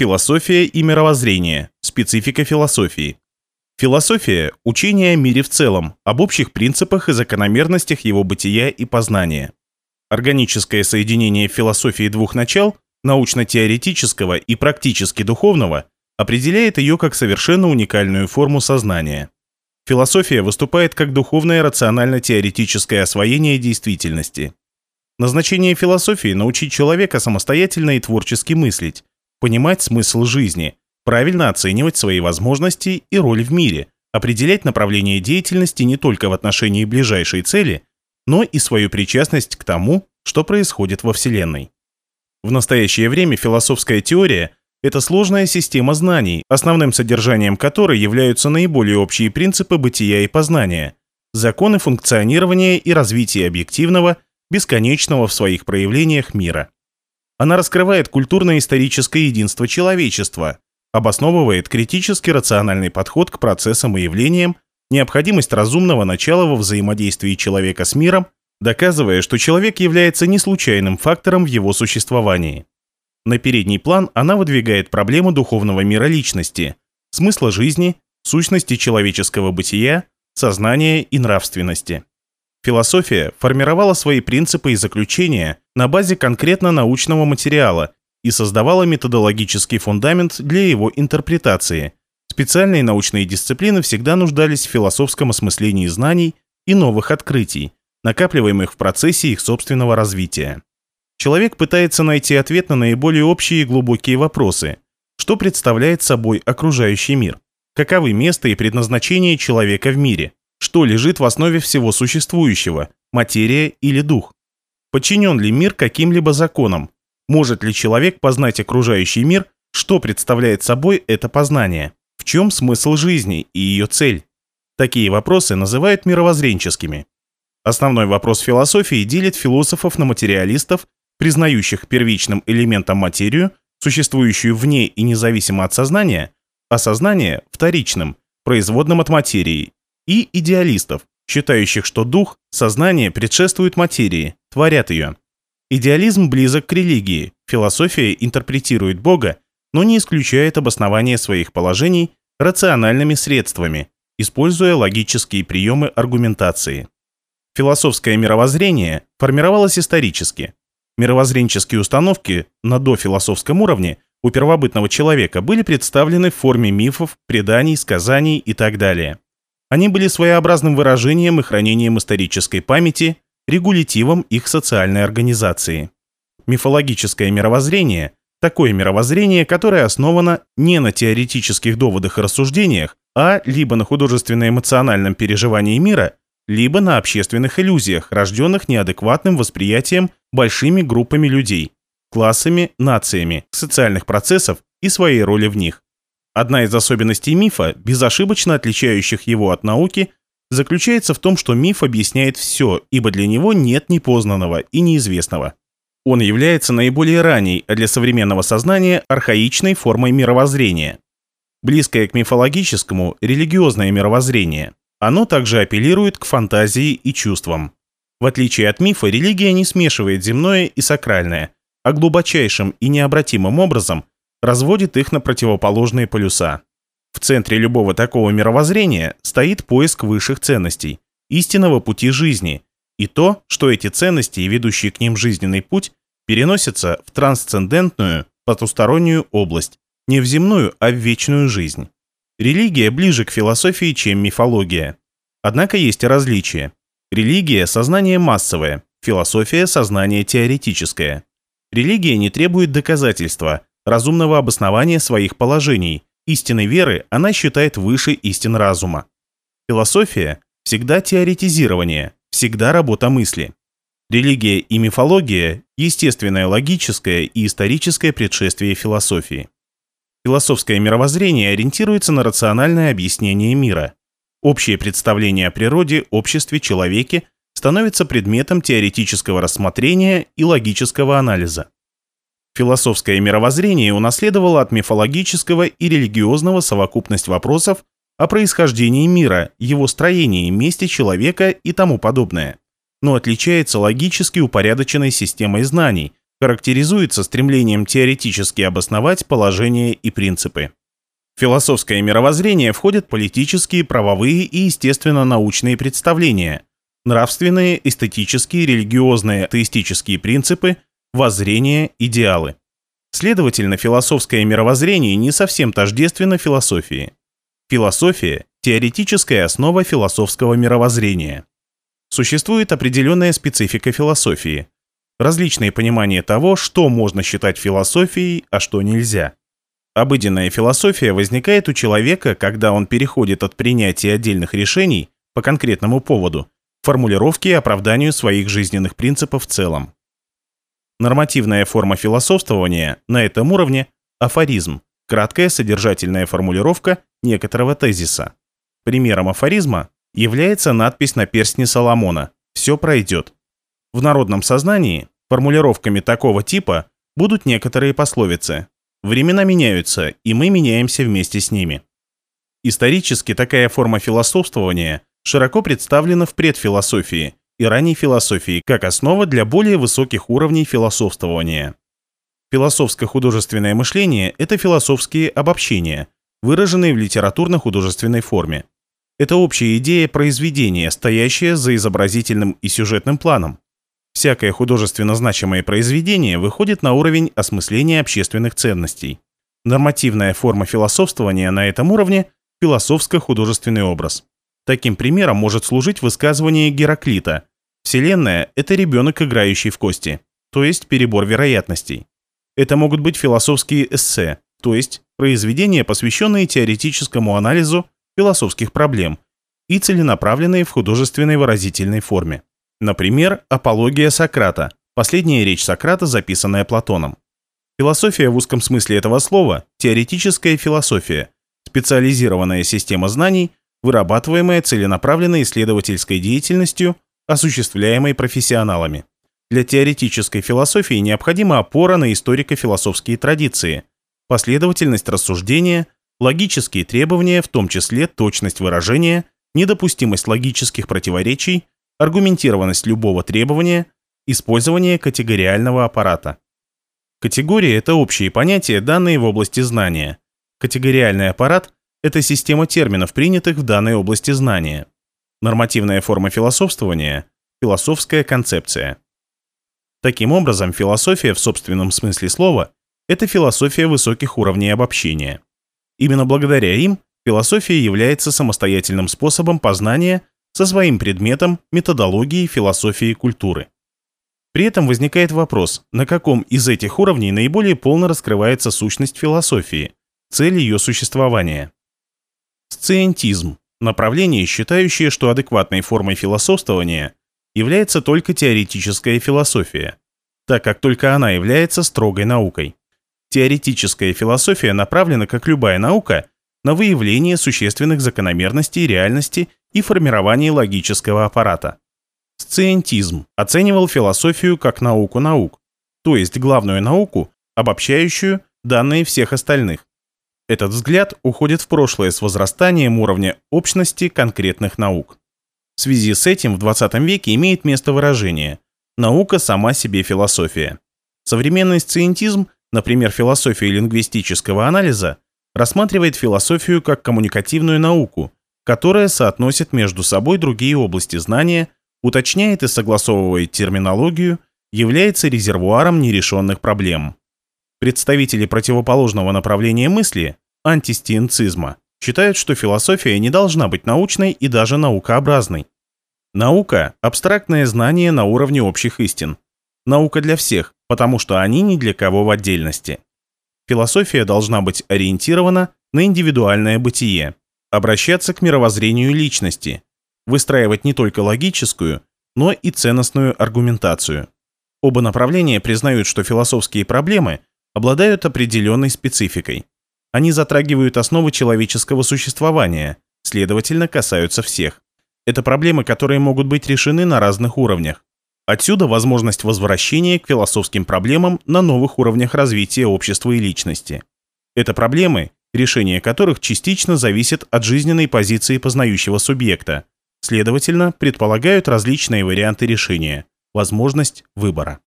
Философия и мировоззрение. Специфика философии. Философия – учение о мире в целом, об общих принципах и закономерностях его бытия и познания. Органическое соединение философии двух начал – научно-теоретического и практически духовного – определяет ее как совершенно уникальную форму сознания. Философия выступает как духовное рационально-теоретическое освоение действительности. Назначение философии – научить человека самостоятельно и творчески мыслить, понимать смысл жизни, правильно оценивать свои возможности и роль в мире, определять направление деятельности не только в отношении ближайшей цели, но и свою причастность к тому, что происходит во Вселенной. В настоящее время философская теория – это сложная система знаний, основным содержанием которой являются наиболее общие принципы бытия и познания, законы функционирования и развития объективного, бесконечного в своих проявлениях мира. Она раскрывает культурно-историческое единство человечества, обосновывает критически рациональный подход к процессам и явлениям, необходимость разумного начала во взаимодействии человека с миром, доказывая, что человек является не случайным фактором в его существовании. На передний план она выдвигает проблему духовного мира личности, смысла жизни, сущности человеческого бытия, сознания и нравственности. Философия формировала свои принципы и заключения на базе конкретно научного материала и создавала методологический фундамент для его интерпретации. Специальные научные дисциплины всегда нуждались в философском осмыслении знаний и новых открытий, накапливаемых в процессе их собственного развития. Человек пытается найти ответ на наиболее общие и глубокие вопросы. Что представляет собой окружающий мир? Каковы место и предназначение человека в мире? Что лежит в основе всего существующего – материя или дух? Подчинен ли мир каким-либо законам? Может ли человек познать окружающий мир? Что представляет собой это познание? В чем смысл жизни и ее цель? Такие вопросы называют мировоззренческими. Основной вопрос философии делит философов на материалистов, признающих первичным элементом материю, существующую вне и независимо от сознания, а сознание – вторичным, производным от материи, и идеалистов, считающих, что дух, сознание предшествует материи, творят ее. Идеализм близок к религии, философия интерпретирует Бога, но не исключает обоснование своих положений рациональными средствами, используя логические приемы аргументации. Философское мировоззрение формировалось исторически. Мировоззренческие установки на дофилософском уровне у первобытного человека были представлены в форме мифов, преданий, сказаний и так далее. Они были своеобразным выражением и хранением исторической памяти, регулятивом их социальной организации. Мифологическое мировоззрение – такое мировоззрение, которое основано не на теоретических доводах и рассуждениях, а либо на художественно-эмоциональном переживании мира, либо на общественных иллюзиях, рожденных неадекватным восприятием большими группами людей, классами, нациями, социальных процессов и своей роли в них. Одна из особенностей мифа, безошибочно отличающих его от науки, заключается в том, что миф объясняет все, ибо для него нет непознанного и неизвестного. Он является наиболее ранней, а для современного сознания архаичной формой мировоззрения. Близкое к мифологическому – религиозное мировоззрение. Оно также апеллирует к фантазии и чувствам. В отличие от мифа, религия не смешивает земное и сакральное, а глубочайшим и необратимым образом разводит их на противоположные полюса. В центре любого такого мировоззрения стоит поиск высших ценностей, истинного пути жизни, и то, что эти ценности и ведущий к ним жизненный путь переносятся в трансцендентную, потустороннюю область, не в земную, а в вечную жизнь. Религия ближе к философии, чем мифология. Однако есть и различия. Религия – сознание массовое, философия – сознание теоретическое. Религия не требует доказательства, разумного обоснования своих положений, истинной веры она считает выше истин разума. Философия – всегда теоретизирование, всегда работа мысли. Религия и мифология – естественное логическое и историческое предшествие философии. Философское мировоззрение ориентируется на рациональное объяснение мира. Общее представление о природе, обществе, человеке становится предметом теоретического рассмотрения и логического анализа. Философское мировоззрение унаследовало от мифологического и религиозного совокупность вопросов о происхождении мира, его строении, месте человека и тому подобное, но отличается логически упорядоченной системой знаний, характеризуется стремлением теоретически обосновать положения и принципы. В философское мировоззрение входят политические, правовые и естественно-научные представления, нравственные, эстетические, религиозные, теистические принципы, воззрения, идеалы. Следовательно, философское мировоззрение не совсем тождественно философии. Философия – теоретическая основа философского мировоззрения. Существует определенная специфика философии, различные понимания того, что можно считать философией, а что нельзя. Обыденная философия возникает у человека, когда он переходит от принятия отдельных решений по конкретному поводу к формулировке и оправданию своих жизненных принципов в целом. Нормативная форма философствования на этом уровне – афоризм, краткая содержательная формулировка некоторого тезиса. Примером афоризма является надпись на перстне Соломона «Все пройдет». В народном сознании формулировками такого типа будут некоторые пословицы. Времена меняются, и мы меняемся вместе с ними. Исторически такая форма философствования широко представлена в предфилософии и ранней философии как основа для более высоких уровней философствования. Философско-художественное мышление – это философские обобщения, выраженные в литературно-художественной форме. Это общая идея произведения, стоящая за изобразительным и сюжетным планом. Всякое художественно значимое произведение выходит на уровень осмысления общественных ценностей. Нормативная форма философствования на этом уровне – философско-художественный образ. Таким примером может служить высказывание Гераклита «Вселенная – это ребенок, играющий в кости», то есть перебор вероятностей. Это могут быть философские эссе, то есть произведения, посвященные теоретическому анализу философских проблем и целенаправленные в художественной выразительной форме. Например, «Апология Сократа», последняя речь Сократа, записанная Платоном. Философия в узком смысле этого слова – теоретическая философия, специализированная система знаний, вырабатываемая целенаправленной исследовательской деятельностью, осуществляемой профессионалами. Для теоретической философии необходима опора на историко-философские традиции, последовательность рассуждения – логические требования, в том числе точность выражения, недопустимость логических противоречий, аргументированность любого требования, использование категориального аппарата. Категории – это общие понятия, данные в области знания. Категориальный аппарат – это система терминов, принятых в данной области знания. Нормативная форма философствования – философская концепция. Таким образом, философия в собственном смысле слова – это философия высоких уровней обобщения. Именно благодаря им философия является самостоятельным способом познания со своим предметом методологии философии культуры. При этом возникает вопрос, на каком из этих уровней наиболее полно раскрывается сущность философии, цель ее существования. Сциентизм – направление, считающее, что адекватной формой философствования является только теоретическая философия, так как только она является строгой наукой. Теоретическая философия направлена, как любая наука, на выявление существенных закономерностей реальности и формирование логического аппарата. Сциентизм оценивал философию как науку наук, то есть главную науку, обобщающую данные всех остальных. Этот взгляд уходит в прошлое с возрастанием уровня общности конкретных наук. В связи с этим в 20 веке имеет место выражение «наука сама себе философия». Современный сциентизм – например, философия лингвистического анализа, рассматривает философию как коммуникативную науку, которая соотносит между собой другие области знания, уточняет и согласовывает терминологию, является резервуаром нерешенных проблем. Представители противоположного направления мысли, антистиенцизма, считают, что философия не должна быть научной и даже наукообразной. Наука – абстрактное знание на уровне общих истин. Наука для всех, потому что они ни для кого в отдельности. Философия должна быть ориентирована на индивидуальное бытие, обращаться к мировоззрению личности, выстраивать не только логическую, но и ценностную аргументацию. Оба направления признают, что философские проблемы обладают определенной спецификой. Они затрагивают основы человеческого существования, следовательно, касаются всех. Это проблемы, которые могут быть решены на разных уровнях. Отсюда возможность возвращения к философским проблемам на новых уровнях развития общества и личности. Это проблемы, решение которых частично зависит от жизненной позиции познающего субъекта, следовательно, предполагают различные варианты решения, возможность выбора.